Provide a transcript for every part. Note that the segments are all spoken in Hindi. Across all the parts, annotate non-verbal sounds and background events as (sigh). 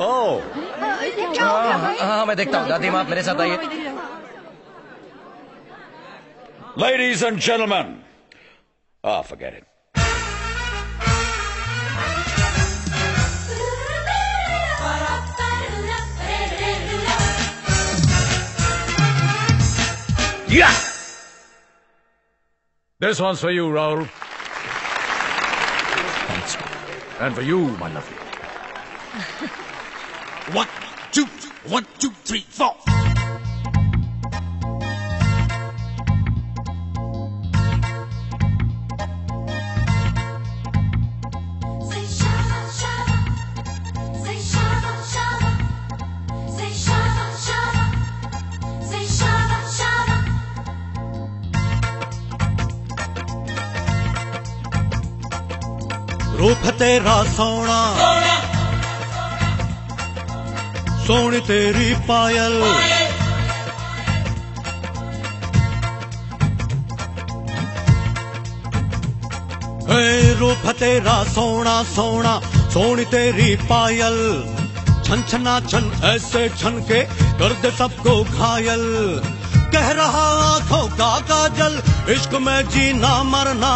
ओ हाँ हाँ मैं देखता हूँ दादी माँ आप मेरे साथ आइए Ladies and gentlemen. Oh, forget it. Yeah! This one's for you, Raul. Thanks. And for you, my lovely. (laughs) One, two, one, two, three, four. Say shabba shabba, Soni तेरी पायल। रूप तेरा सोना सोना, सोनी तेरी पायल। छन छना छन, ऐसे छन के कर दे सबको घायल। कह रहा आँखों का काजल, इश्क में जीना, मरना।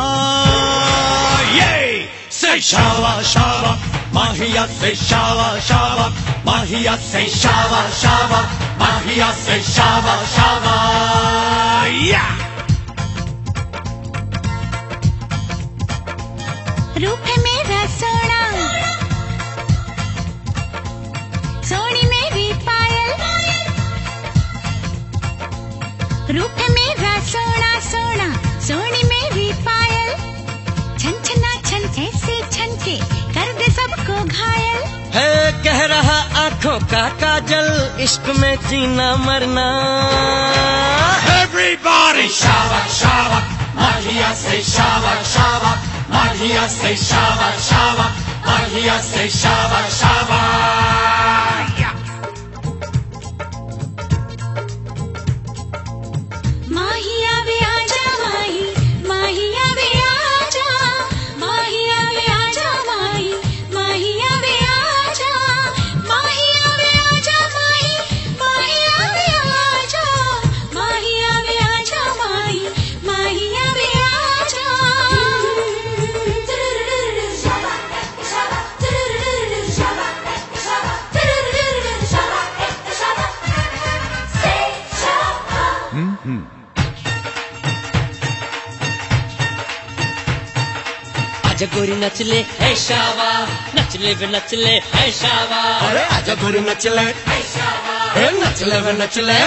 ये से शावा शावा, माहिया से शावा शावा। माहिया से शावा शावा माहिया से शावा शावा या रूप है मेरा सोना। सोनी मेरी पायल। रूप मेरा सोना सोना सोनी कह रहा आँखों का काजल, इश्क में जीना मरना। Everybody शावक शावक, माहिया से शावक शावक, माहिया से शावक शावक, माहिया से शावक शावा आजा गोरी नचले है शावा। नचले वे नचले है शावा। अरे आजा गोरी नचले ए नचले वे नचले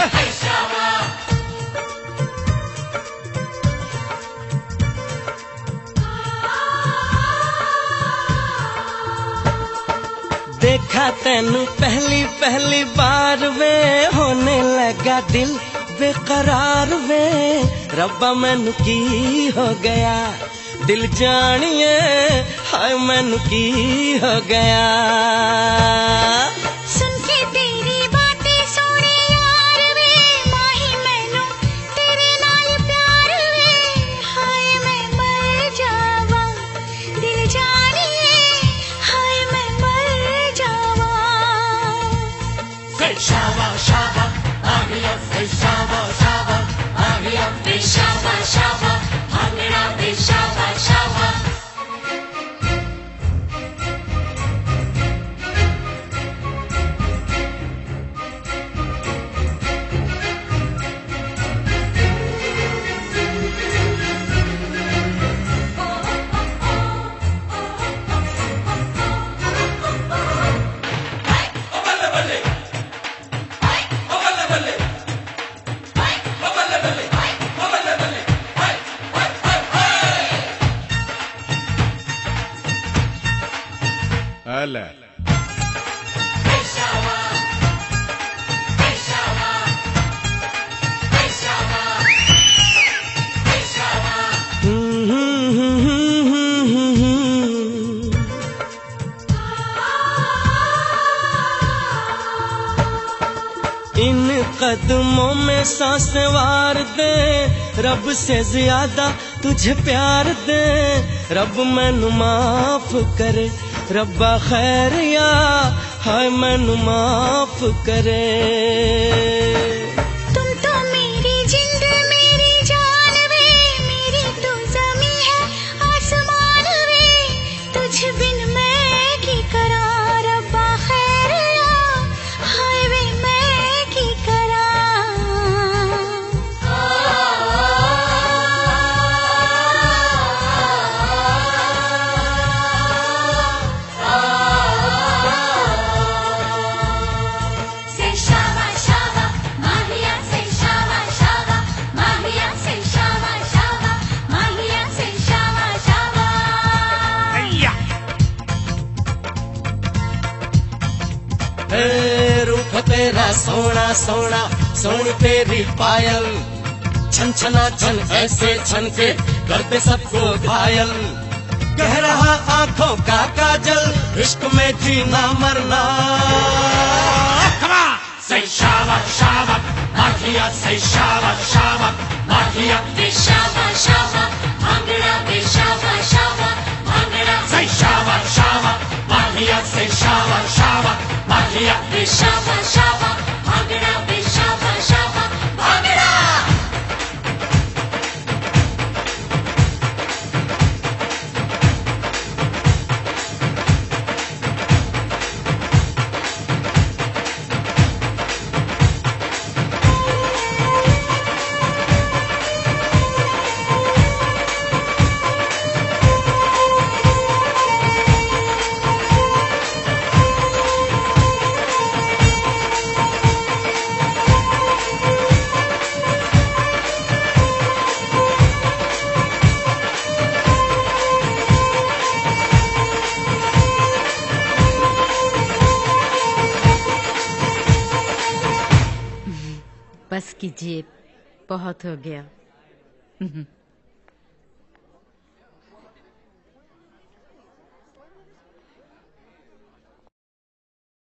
देखा तेनू पहली पहली बार वे होने लगा दिल बेकरार वे। रब्बा मैनू की हो गया? दिल जानिए हाय मैनू की हो गया Ala. इन कदमों में साँसें वार दे, रब से ज़्यादा तुझे प्यार दे रब मैनू माफ़ करे रब्बा खैर या हाय मैनू माफ़ करे तेरा सोना सोना सोन तेरी पायल। छन छना छन ऐसे छन के करते सबको घायल। कह रहा आँखों का काजल इश्क में जीना मरना। सही शावक शावक माखिया सही शावक शावक माखिया शावक शावक भांगड़ा शावक शावक भांगड़ा। सही शावक शावक माखिया सही शावक शावक। Shava, Shava, out. बस कीजिए बहुत हो गया।